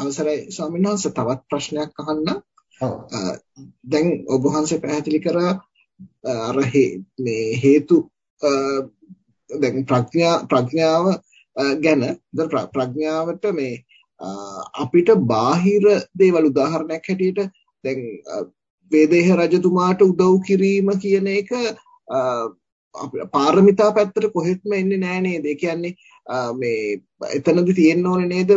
අවසරයි ස්වාමීන් වහන්සේ තවත් ප්‍රශ්නයක් අහන්න. දැන් ඔබ වහන්සේ පැහැදිලි කරා අර මේ හේතු දැන් ප්‍රඥා ප්‍රඥාව ගැන ප්‍රඥාවට මේ අපිට බාහිර දේවල් උදාහරණයක් හැටියට දැන් වේදේහ රජතුමාට උදව් කිරීම කියන එක පාරමිතා පැත්තට කොහෙත්ම එන්නේ නැහැ නේද? ඒ කියන්නේ මේ එතනදි තියෙන්න ඕනේ නේද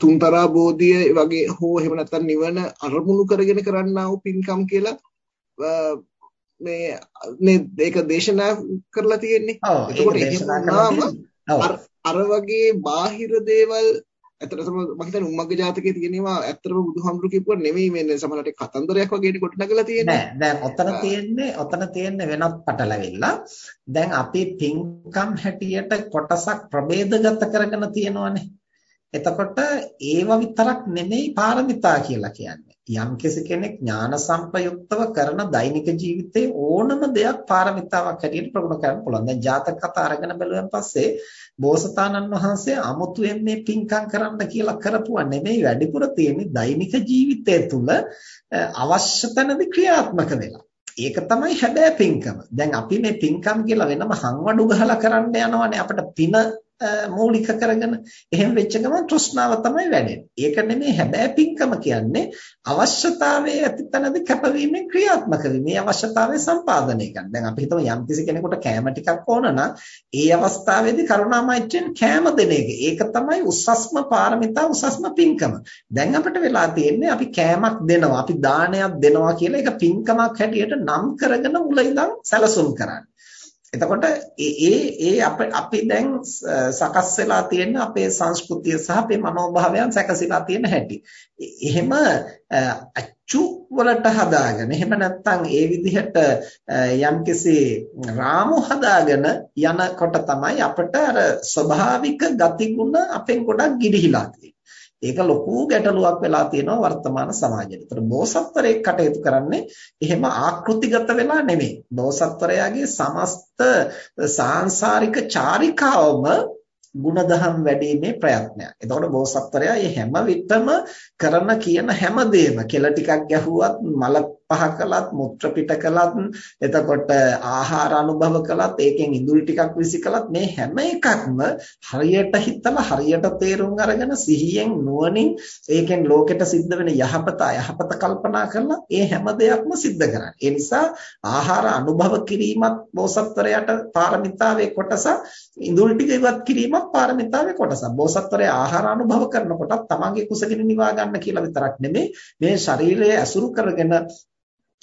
තුන්තරා බෝධිය වගේ හෝ එහෙම නැත්නම් නිවන අරමුණු කරගෙන කරන්නා වූ පින්කම් කියලා මේ මේ ඒක දේශනා කරලා තියෙන්නේ. එතකොට එහෙම අර වගේ බාහිර දේවල් ඇත්තටම මම හිතන්නේ උම්මග්ග ජාතකයේ තියෙනවා ඇත්තටම බුදුහාමුදුරු කිව්වා නෙමෙයි මේ සමහරට කතන්දරයක් වගේ කොට නගලා තියෙන්නේ. නෑ දැන් ඔතන තියෙන්නේ ඔතන තියෙන්නේ වෙනත් පටලැවිල්ල දැන් අපි පින්කම් හැටියට කොටසක් ප්‍රභේදගත කරගෙන තියෙනවානේ එතකොට ඒව විතරක් නෙමෙයි පාරමිතා කියලා කියන්නේ. යම් කෙනෙක් ඥාන සංපයුක්තව කරන දෛනික ජීවිතේ ඕනම දෙයක් පාරමිතාවක් හැටියට ප්‍රගුණ කරන්න පුළුවන්. දැන් ජාතක කතා අරගෙන බැලුවන් පස්සේ බෝසතාණන් වහන්සේ අමුතුවෙන් මේ පින්කම් කරන්න කියලා කරපුවා නෙමෙයි වැඩිපුර තියෙන්නේ දෛනික ජීවිතය තුළ අවශ්‍ය තැනදී ක්‍රියාත්මක වෙලා. ඒක තමයි හැබෑ පින්කම. දැන් අපි මේ පින්කම් කියලා වෙනම හංවඩු ගහලා කරන්න යනවනේ අපිට පින මූලික කරගෙන එහෙම වෙච්ච ගමන් තෘෂ්ණාව තමයි වැඩෙන්නේ. ඒක නෙමෙයි හැබැයි පින්කම කියන්නේ අවශ්‍යතාවයේ ඇතිතනදී කැපවීමෙන් ක්‍රියාත්මක වීම. මේ අවශ්‍යතාවය සම්පාදනය කරන. දැන් අපි හිතමු යම්කිසි කෙනෙකුට කෑම ටිකක් ඕන නම් ඒ අවස්ථාවේදී කරුණාමෛත්‍රියෙන් කෑම දෙන එක. ඒක තමයි උසස්ම පාරමිතා උසස්ම පින්කම. දැන් අපිට වෙලා තියෙන්නේ අපි කෑමක් දෙනවා, අපි දානයක් දෙනවා කියලා ඒක පින්කමක් හැටියට නම් කරගෙන මුල ඉඳන් සැලසුම් කරන්නේ. එතකොට ඒ ඒ අපි දැන් සකස් වෙලා තියෙන අපේ සංස්කෘතිය සහ අපේ මනෝභාවයන් සැකසීලා තියෙන හැටි. එහෙම අච්චු වලට හදාගෙන එහෙම නැත්නම් ඒ විදිහට යම්කිසි රාමු හදාගෙන යනකොට තමයි අපිට අර ස්වභාවික ගතිගුණ අපෙන් ගොඩක් ගිලිහිලා තියෙන්නේ. ඒක ලොකු ගැටලුවක් වෙලා තියෙනවා වර්තමාන සමාජයේ. ඒතර බෝසත්වරයෙක් කටයුතු කරන්නේ එහෙම ආකෘතිගත වෙලා නෙමෙයි. බෝසත්වරයාගේ සමස්ත සාංශාරික චාරිකාවම ಗುಣධම් වැඩිීමේ ප්‍රයත්නයක්. එතකොට බෝසත්වරයා මේ හැම විටම කරන කියන හැම දෙයක්ම කෙල ටිකක් ගැහුවත් මල පහ කළත් මුත්‍ර පිට කළත් එතකොට ආහාර අනුභව කළත් ඒකෙන් ඉඳුල් ටිකක් විසි කළත් මේ හැම එකක්ම හරියට හිතලා හරියට තේරුම් අරගෙන සිහියෙන් නුවණින් ඒකෙන් ලෝකෙට සිද්ධ වෙන යහපත අයහපත කල්පනා කරලා ඒ හැම දෙයක්ම සිද්ධ කරන්නේ. ඒ නිසා ආහාර අනුභව කිරීමත් බෝසත්වරයාට පාරමිතාවේ කොටස ඉඳුල් ටික ඉවත් කිරීමත් පාරමිතාවේ කොටසක්. බෝසත්වරයා ආහාර අනුභව කරනකොටත් තමන්ගේ කුසගිනි නිවා ගන්න කියලා විතරක් නෙමෙයි මේ ශරීරය ඇසුරු කරගෙන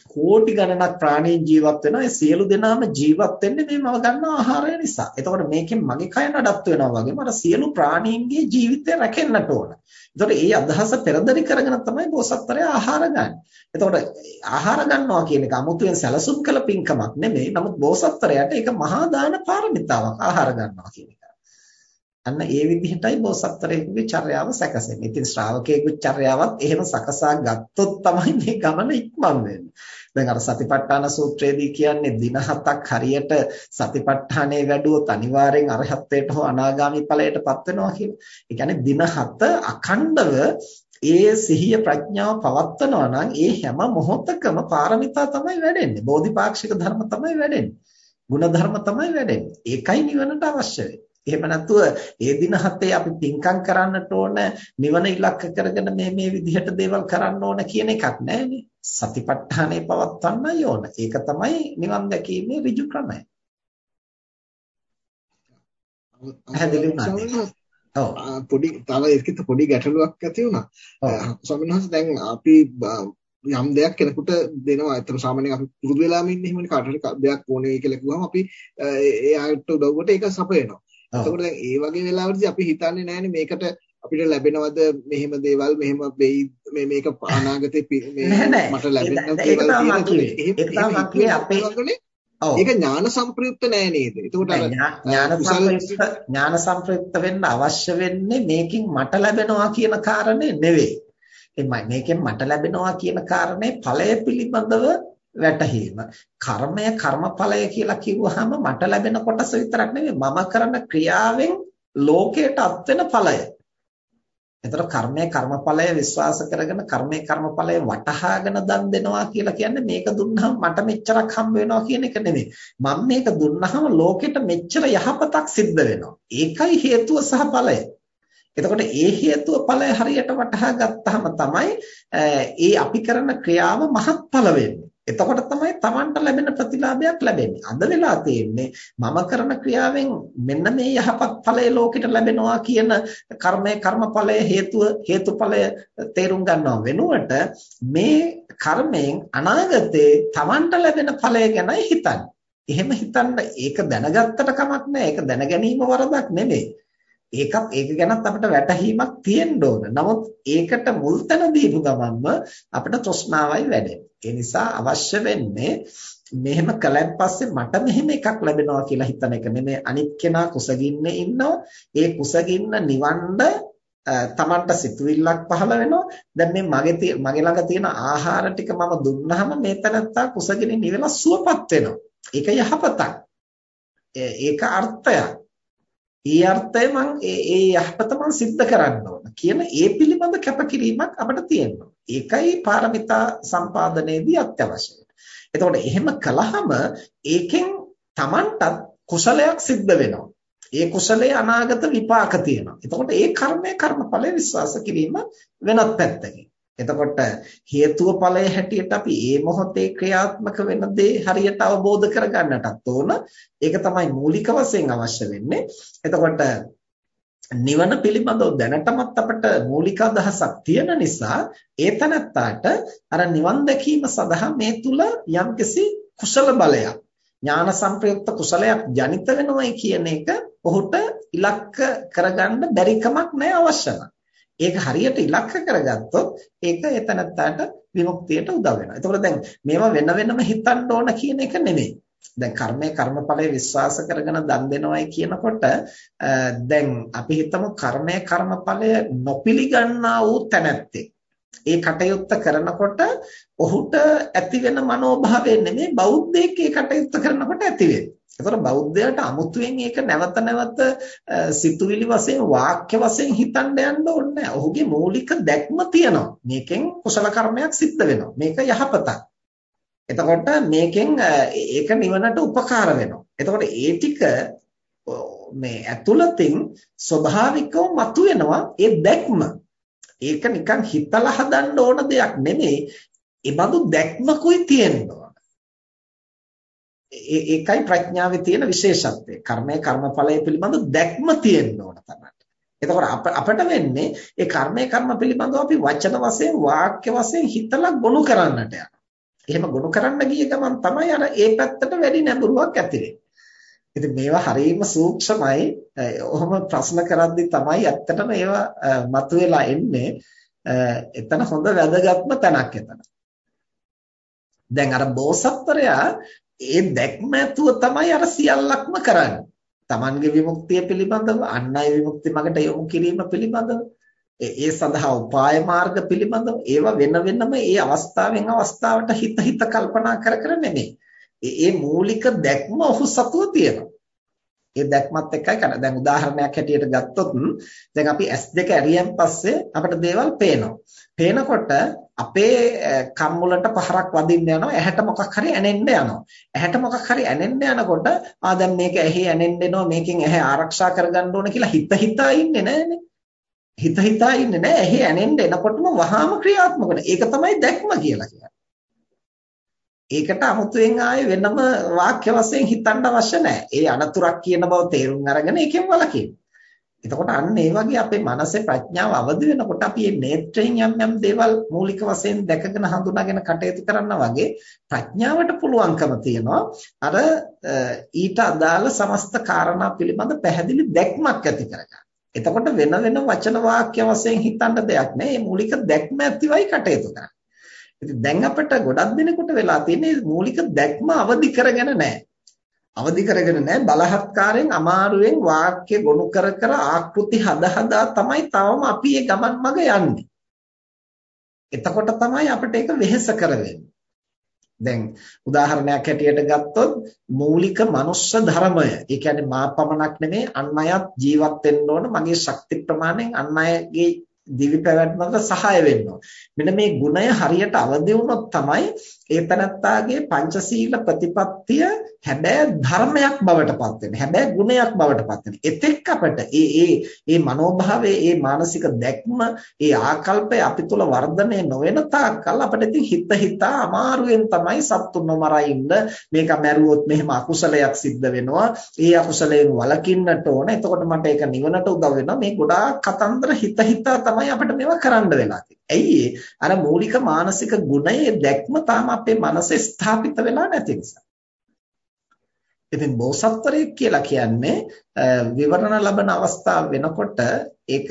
කෝටි ගණනක් ප්‍රාණීන් ජීවත් වෙනවා. ඒ සියලු දෙනාම ජීවත් වෙන්නේ මේ මව ගන්න ආහාරය නිසා. එතකොට මේකෙන් මගේ කය නඩත්තු වෙනවා වගේම අර සියලු ප්‍රාණීන්ගේ ජීවිතය රැකෙන්නට ඕන. එතකොට ඒ අදහස පෙරදරි කරගෙන තමයි බෝසත්තරයා ආහාර ගන්න. එතකොට ආහාර ගන්නවා කියන එක 아무තුවෙන් සැලසුම් කළ පින්කමක් නෙමෙයි. නමුත් බෝසත්තරයාට ඒක මහා දාන පාරමිතාවක් ආහාර ගන්නවා කියන එක. අන්න ඒ විදිහටයි බෝසත්තරයෙකුගේ චර්යාව සැකසෙන්නේ. ඉතින් ශ්‍රාවකයෙකුගේ චර්යාවත් එහෙම සකසා ගත්තොත් තමයි මේ ගමන ඉක්මන් වෙන්නේ. දැන් අර සතිපට්ඨාන සූත්‍රයේදී කියන්නේ දින හතක් හරියට සතිපට්ඨානේ වැඩුවොත් අනිවාර්යෙන් අරහත්ත්වයට හෝ අනාගාමි ඵලයටපත් වෙනවා කියලා. ඒ කියන්නේ දින හත අඛණ්ඩව ඒ සිහිය ප්‍රඥාව පවත්වනවා නම් ඒ හැම මොහොතකම පාරමිතා තමයි වැඩෙන්නේ. බෝධිපාක්ෂික ධර්ම තමයි වැඩෙන්නේ. ගුණ ධර්ම තමයි වැඩෙන්නේ. ඒකයි නිවනට අවශ්‍ය වෙන්නේ. එහෙම නැතුව ඒ දින හතේ අපි පින්කම් කරන්නට ඕන නිවන ඉලක්ක කරගෙන මේ මේ විදිහට දේවල් කරන්න ඕන කියන එකක් නැහැනේ. සතිපට්ඨානේ පවත්වන්නයි ඕන. ඒක තමයි නිවන් දැකීමේ ඍජු ක්‍රමය. පැහැදිලි වුණා. ඔව් පොඩි තව ඒකෙත් පොඩි ගැටලුවක් ඇති වුණා. ස්වාමීන් වහන්සේ දැන් අපි යම් දෙයක් කෙනෙකුට දෙනවා. ඒතර සාමාන්‍යයෙන් අපි පුරුදු වෙලාම ඉන්නේ එහෙමනේ කාටට දෙයක් ඕනේ කියලා කිව්වම අපි එයාට උදව්වට ඒක සපයනවා. එතකොට දැන් ඒ වගේ වෙලාවකදී අපි හිතන්නේ නැහැනේ මේකට අපිට ලැබෙනවද මෙහෙම දේවල් මෙහෙම වෙයි මේ මේක අනාගතේ මේ මට ලැබෙන්න දේවල් තියෙනවා ඒක ඥාන සංප්‍රයුක්ත නෑ නේද? එතකොට අර ඥාන සංප්‍රයුක්ත ඥාන සංප්‍රයුක්ත වෙන්න අවශ්‍ය වෙන්නේ මේකින් මට ලැබෙනවා කියන කාරණේ නෙවෙයි. එමය මේකෙන් මට ලැබෙනවා කියන කාරණේ ඵලය පිළිබඳව වැටහීම. කර්මය කර්මඵලය කියලා කිව්වහම මට ලැබෙන කොටස විතරක් නෙවෙයි මම කරන ක්‍රියාවෙන් ලෝකයට අත් වෙන ඵලය. එතකොට කර්මය කර්මඵලය විශ්වාස කරගෙන කර්මය කර්මඵලය වටහාගෙන දන් දෙනවා කියලා කියන්නේ මේක දුන්නාම මට මෙච්චරක් හම්බ වෙනවා කියන එක නෙමෙයි. මම මේක දුන්නාම ලෝකෙට මෙච්චර යහපතක් සිද්ධ වෙනවා. ඒකයි හේතුව සහ ඵලය. එතකොට ඒ හේතුව ඵලය හරියට වටහා ගත්තාම තමයි ඒ අපි කරන ක්‍රියාව මහත්ඵල වෙන්නේ. එතකොට තමයි Tamanට ලැබෙන ප්‍රතිලාභයක් ලැබෙන්නේ. අද වෙලා තියෙන්නේ මම කරන ක්‍රියාවෙන් මෙන්න මේ යහපත් ඵලය ලෝකෙට ලැබෙනවා කියන කර්මය කර්මඵලය හේතුව හේතුඵලය තේරුම් ගන්නව වෙනුවට මේ කර්මයෙන් අනාගතේ Tamanට ලැබෙන ඵලය ගැනයි හිතන්නේ. එහෙම හිතන්න ඒක දැනගත්තට කමක් නැහැ. ඒක දැන ගැනීම වරදක් නෙමෙයි. ඒකත් ඒක ගැනත් අපිට වැටහීමක් තියෙන්න ඕන. නමුත් ඒකට මුල් තැන දීපු ගමන්ම අපිට තෘෂ්ණාවයි වැඩෙන්නේ. ඒ නිසා අවශ්‍ය වෙන්නේ මෙහෙම කලන් පස්සේ මට මෙහෙම එකක් ලැබෙනවා කියලා හිතන එක නෙමෙයි අනිත් කෙනා කුසගින්නේ ඉන්නවා. ඒ කුසගින්න නිවන්න තමන්ට සිතුවිල්ලක් පහළ වෙනවා. දැන් මේ මගේ මගේ ළඟ තියෙන ආහාර ටික මම දුන්නාම මේ තැනත්තා කුසගිනින් නිවෙලා සුවපත් වෙනවා. ඒක යහපතක්. ඒක අර්ථයක්. ඒ අර්ථය මං ඒ ඒ යහපත මං සිද්ධ කරන්න ඕන කියන ඒ පිළිබඳ කැපකිරීමක් අපිට තියෙනවා. ඒකයි පාරමිතා සම්පාදනයේදී අත්‍යවශ්‍ය. එතකොට එහෙම කළාම ඒකෙන් Tamanටත් කුසලයක් සිද්ධ වෙනවා. ඒ කුසලයේ අනාගත විපාක තියෙනවා. එතකොට ඒ කර්මය කර්මඵලය විශ්වාස කිරීම වෙනත් පැත්තකින්. එතකොට හේතුව ඵලය හැටියට අපි මේ මොහොතේ ක්‍රියාත්මක වෙන දේ හරියට අවබෝධ කරගන්නටත් ඕන. ඒක තමයි මූලික වශයෙන් අවශ්‍ය වෙන්නේ. එතකොට නිවන පිළිබඳව දැනටමත් අපට මූලික අදහසක් තියෙන නිසා ඒ තනත්තාට අර නිවන් දැකීම සඳහා මේ තුල යම්කිසි කුසල බලයක් ඥාන සංප්‍රයුක්ත කුසලයක් ජනිත වෙනවයි කියන එක ඔහුට ඉලක්ක කරගන්න බැරි කමක් නැහැ අවශ්‍ය ඒක හරියට ඉලක්ක කරගත්තොත් ඒක එතනත්තාට විමුක්තියට උදව් වෙනවා. එතකොට දැන් මේවා වෙන වෙනම හිතන්න ඕන කියන එක නෙමෙයි. දැන් කර්මය කර්මඵලයේ විශ්වාස කරගෙන දන් දෙනවයි කියනකොට දැන් අපි හිතමු කර්මය කර්මඵලය නොපිලිගන්නා වූ තැනැත්තෙක්. ඒ කටයුත්ත කරනකොට ඔහුට ඇති වෙන මනෝභාවය නෙමෙයි බෞද්ධයෙක් ඒ කටයුත්ත කරනකොට ඇති වෙන්නේ. ඒතර බෞද්ධයාට අමුතුවෙන් ඒක නැවත නැවත සිතුවිලි වශයෙන් වාක්‍ය වශයෙන් හිතන්න යන්න ඕනේ නැහැ. ඔහුගේ මූලික දැක්ම තියෙනවා. මේකෙන් කුසල කර්මයක් සිද්ධ වෙනවා. මේක යහපතක්. එතකොට මේකෙන් ඒක නිවනට උපකාර වෙනවා. එතකොට ඒ ටික මේ ඇතුළතින් ස්වභාවිකව මතුවෙනවා ඒ දැක්ම. ඒක නිකන් හිතලා හදන්න ඕන දෙයක් නෙමෙයි. ඒ බඳු දැක්මකුයි තියෙනවා. ඒකයි ප්‍රඥාවේ තියෙන විශේෂත්වය. කර්මය කර්මඵලය පිළිබඳ දැක්ම තියෙන්න ඕන තමයි. එතකොට අපිට වෙන්නේ ඒ කර්මය කර්ම පිළිබඳව අපි වචන වශයෙන් වාක්‍ය වශයෙන් හිතලා ගොනු කරන්නට යනවා. එහෙම ගොනු කරන්න ගිය ගමන් තමයි අර ඒ පැත්තට වැඩි නැඹුරුවක් ඇති වෙන්නේ. ඉතින් මේවා හරීම සූක්ෂමයි. ඔහොම ප්‍රශ්න කරද්දි තමයි ඇත්තටම ඒවා මතුවලා එන්නේ. එතන හොඳ වැදගත්ම තැනක් එතන. දැන් අර බෝසත්වරයා ඒ දැක්ම ඇතුව තමයි අර සියල්ලක්ම කරන්නේ. Tamange විමුක්තිය පිළිබඳව, අන් අය විමුක්ති මගට යොමු කිරීම පිළිබඳව, ඒ සඳහා උපාය මාර්ග පිළිබඳව ඒවා වෙන වෙනම ඒ අවස්ථාවෙන් අවස්ථාවට හිත හිත කල්පනා කර කර නෙමෙයි. ඒ මූලික දැක්ම ඔහු සතුව තියෙනවා. ඒ දැක්මත් එක්කයි කරන්නේ. දැන් උදාහරණයක් හැටියට ගත්තොත් දැන් අපි S2 ඇරියන් පස්සේ අපිට දේවල් පේනවා. පේනකොට අපේ කම් වලට පහරක් වදින්න යනවා. ඇහැට මොකක් හරි ඇනෙන්න යනවා. ඇහැට මොකක් හරි ඇනෙන්න යනකොට ආ දැන් මේක ඇහි ඇනෙන්න එනවා. මේකෙන් ඇහැ ආරක්ෂා කරගන්න ඕන කියලා හිත හිතා ඉන්නේ නැහනේ. හිත හිතා ඉන්නේ නැහැ. ඇහි ඇනෙන්න එනකොටම වහාම ක්‍රියාත්මක වෙනවා. ඒක තමයි දැක්ම කියලා කියන්නේ. ඒකට 아무තුවෙන් ආයේ වෙනම වාක්‍ය වශයෙන් හිතන්න අවශ්‍ය නැහැ. ඒ අනතුරක් කියන බව තේරුම් අරගෙන ඒකෙන් වළකින්න. එතකොට අන්න ඒ වගේ අපේ මනසේ ප්‍රඥාව අවදි වෙනකොට අපි මේ නේත්‍රයෙන් යම් යම් දේවල් මූලික වශයෙන් දැකගෙන හඳුනාගෙන කටයුතු කරනවා වගේ ප්‍රඥාවට පුළුවන්කම තියෙනවා අර ඊට අදාළ සමස්ත කාරණා පිළිබඳ පැහැදිලි දැක්මක් ඇති කරගන්න. එතකොට වෙන වෙන වචන වාක්‍ය වශයෙන් හිතන්න දෙයක් නෑ. මේ මූලික දැක්ම ඇතිවයි කටයුතු කරන්නේ. ඉතින් දැන් අපිට ගොඩක් දෙනෙකුට වෙලා තියෙන්නේ මූලික දැක්ම අවදි කරගෙන නැහැ. අවදි කරගෙන නැහැ බලහත්කාරයෙන් අමාරුවෙන් වාක්‍ය ගොනු කර කර ආකෘති හද හදා තමයි තවම අපි මේ ගමන් මඟ යන්නේ. එතකොට තමයි අපිට ඒක වෙහෙස කරවෙන්නේ. දැන් උදාහරණයක් හැටියට ගත්තොත් මූලික මනුෂ්‍ය ධර්මය. ඒ කියන්නේ මා පමණක් නෙමෙයි අන් අයත් ජීවත් වෙන්න ඕන මගේ ශක්ති ප්‍රමාණයෙන් අන් අයගේ දිවි පැවැත්මකට සහාය වෙනවා. මෙන්න මේ ගුණය හරියට අවදි වුණොත් තමයි ඒ තනත්තාගේ පංචශීල ප්‍රතිපත්තිය හැබැයි ධර්මයක් බවට පත් වෙන්නේ. හැබැයි ගුණයක් බවට පත් වෙන්නේ. එතෙක් අපට ඒ ඒ ඒ මනෝභාවයේ ඒ මානසික දැක්ම, ඒ ආකල්පය අපි තුල වර්ධනය නොවන තාක්කල් අපිට ඉතින් හිත හිතා අමාරුවෙන් තමයි සත්තුන් නොමරයි ඉන්න. මේක මැරුවොත් මෙහෙම අකුසලයක් සිද්ධ වෙනවා. ඒ අකුසලයෙන් වළකින්නට ඕන. එතකොට මට ඒක නිවනට උදව් වෙනවා. මේ ගොඩාක් කතන්දර හිත හිතා තමයි අපිට මේවා කරන්න වෙලා ඇයි අර මූලික මානසික ගුණයේ දැක්ම තාම අපේ මනසේ ස්ථාපිත වෙලා නැති නිසා. ඉතින් බෝසත්වරයෙක් කියලා කියන්නේ විවරණ ලබන අවස්ථාව වෙනකොට ඒක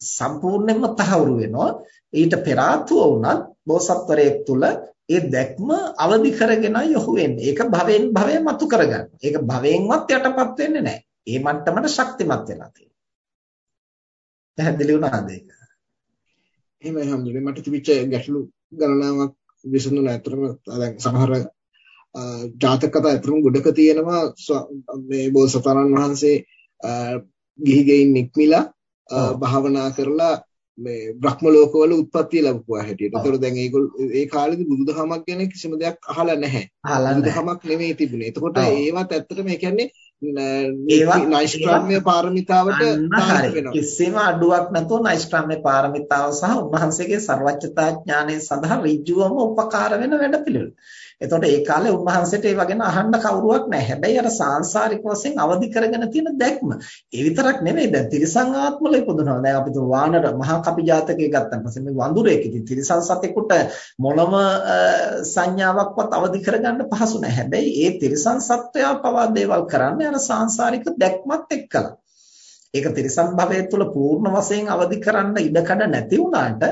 සම්පූර්ණයෙන්ම තහවුරු වෙනවා. ඊට පෙර ආතුව වුණත් බෝසත්වරයෙක් තුල ඒ දැක්ම අවදි කරගෙනයි යොහු වෙන්නේ. ඒක භවෙන් භවය මතු කරගන්න. ඒක භවෙන්වත් යටපත් වෙන්නේ නැහැ. ඒ මට්ටමට ශක්තිමත් වෙලා තියෙනවා. පැහැදිලි වුණාද ඒක? එහෙමයි හම්දුනේ මට තිබිච්ච ගැටලු ගණනාවක් විසඳුණා. අතරම දැන් සමහර ජාතක කතා අතරම ගොඩක තියෙනවා මේ බෝසතාණන් වහන්සේ ගිහි ගෙයින් නික්මිලා භාවනා කරලා මේ බ්‍රහ්ම ලෝකවල උත්පත්ති ලැබුවා හැටියට. ඒතකොට දැන් ඒගොල්ලෝ ඒ කාලෙදි බුදුදහමක් ගැන කිසිම දෙයක් අහලා නැහැ. බුදුදහමක් නෙමෙයි තිබුණේ. එතකොට ඒවත් ඇත්තටම ඒ කියන්නේ නෛෂ්ක්‍රම්‍ය පාරමිතාවට වෙනවා. කිසිම අඩුවක් නැතුව නෛෂ්ක්‍රම්‍ය පාරමිතාව සහ උන්වහන්සේගේ ਸਰවඥතා ඥානය සඳහා ඍජුවම උපකාර වෙන වැඩපිළිවෙල. එතකොට ඒ කාලේ උන්වහන්සේට ඒ වගේ අහන්න කවුරුවක් නැහැ. හැබැයි අර සාංශාරික වශයෙන් අවදි කරගෙන තියෙන දැක්ම. ඒ විතරක් නෙමෙයි දැන් තිරිසං ආත්මල ඉපදුනවා. දැන් අපි තුන් වානර මහා කපි ජාතකයේ ගත්තාම පස්සේ මේ වඳුරේක ඉතින් තිරිසං සතෙකුට මොනම සංඥාවක්වත් අවදි කරගන්න පහසු නැහැ. හැබැයි ඒ තිරිසං සත්වයා පවා දේවල් කරන්නේ අර සාංශාරික දැක්මත් එක්කලා. ඒක තිරිසන් භවය තුළ පූර්ණ වශයෙන් අවදි කරන්න ඉඩකඩ නැති වුණාට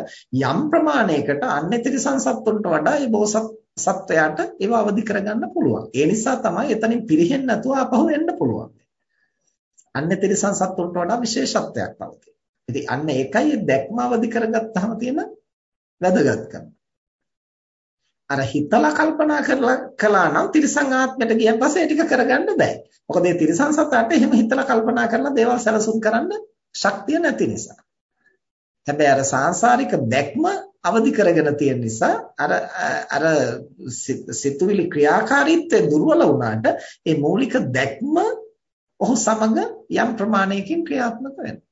යම් ප්‍රමාණයකට අන්නේ තිරිසන් සත්තුන්ට වඩා ඒ බෝසත් සත්වයාට ඒව අවදි කරගන්න පුළුවන්. ඒ නිසා තමයි එතනින් පිරෙහෙන්නේ නැතුව ආපහු එන්න පුළුවන්. අන්නේ තිරිසන් සත්තුන්ට වඩා විශේෂත්වයක් පවතී. ඉතින් අන්න ඒකයි දැක්ම අවදි කරගත්තාම තියෙන වැදගත්කම. අර හිතලා කල්පනා කරලා කළා නම් තිරිසන් ආත්මයට ගියන් පස්සේ ඒ ටික කරගන්න බෑ. මොකද මේ තිරිසන් සතාට එහෙම හිතලා කල්පනා කරලා දේවල් සැලසුම් කරන්න ශක්තිය නැති නිසා. හැබැයි අර සාංශාරික දැක්ම අවදි කරගෙන තියෙන නිසා අර අර සිතුවිලි ක්‍රියාකාරීත්වය දුර්වල වුණාට ඒ මූලික දැක්ම ඔහු සමග යම් ප්‍රමාණයකින් ක්‍රියාත්මක වෙනවා.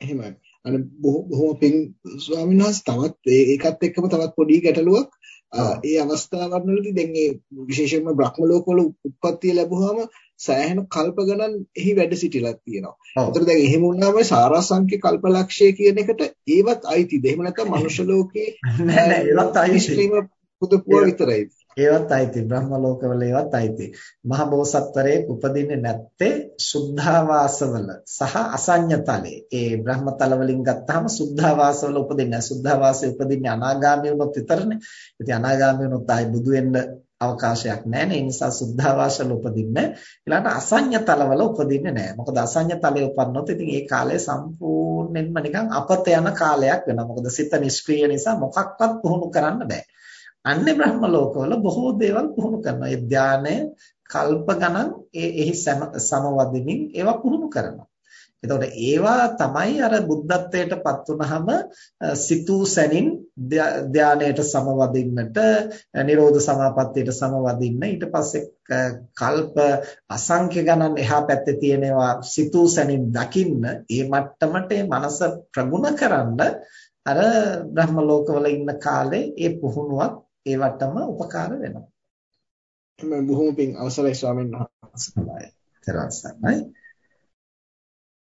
එහෙමයි. අර බොහොම පින් ස්වාමීන් වහන්සේ තවත් ඒකත් එක්කම තවත් පොඩි ගැටලුවක් ඒ අවස්ථාවන් වලදී දැන් මේ විශේෂයෙන්ම බ්‍රහ්ම ලෝකවල උත්පත්ති ලැබුවාම සෑහෙන කල්ප ගණන් එහි වැඩ සිටිලා තියෙනවා. ඒතර දැන් එහෙම වුණාම සාරාංශික කල්පලක්ෂය කියන එකට ඒවත් අයිතිද? එහෙම නැත්නම් මනුෂ්‍ය ලෝකේ නෑ නෑ ඒවත් අයිති. පුදුපුව විතරයි. ඒවත් අයිති බ්‍රහ්ම ලෝකවල ඒවත් අයිති. මහ බෝසත්වරේ උපදින්නේ නැත්තේ සුද්ධාවාසවල සහ අසඤ්ඤතලේ. ඒ බ්‍රහ්මතල වලින් ගත්තාම සුද්ධාවාසවල උපදින්නේ නැහැ. සුද්ධාවාසයේ උපදින්නේ අනාගාමී වුණොත් විතරනේ. ඉතින් අනාගාමී වුණොත් ආයි බුදු වෙන්න අවකාශයක් නැහැ ඒ නිසා සුද්ධාවාසවල උපදින්නේ ඊළඟට අසඤ්ඤතලවල උපදින්නේ නැහැ මොකද අසඤ්ඤතලයේ උපන්නොත් ඉතින් ඒ කාලය සම්පූර්ණයෙන්ම නිකන් අපත යන කාලයක් වෙනවා මොකද සිත නිෂ්ක්‍රීය නිසා මොකක්වත් පුහුණු කරන්න බෑ අන්නේ බ්‍රහ්ම ලෝකවල බොහෝ දේවල් පුහුණු කරනවා. ඒ ධානය කල්ප ගණන් ඒ එහි සමවදිමින් ඒවා පුහුණු කරනවා. එතකොට ඒවා තමයි අර බුද්ධත්වයට පත් වුනහම සිතූ සැනින් ධානයට සමවදින්නට නිරෝධ සමාපත්තියට සමවදින්න ඊට පස්සේ කල්ප අසංඛ්‍ය ගණන් එහා පැත්තේ තියෙනවා සිතූ සැනින් දකින්න ඒ මට්ටමට මනස ප්‍රගුණ කරන්න අර බ්‍රහ්ම ලෝකවල ඉන්න කාලේ ඒ පුහුණුවක් ඒවටම උපකාර වෙනවා. එම බොහොම පිං අවසරයි ස්වාමීන් වහන්සේ. තරස්සයි.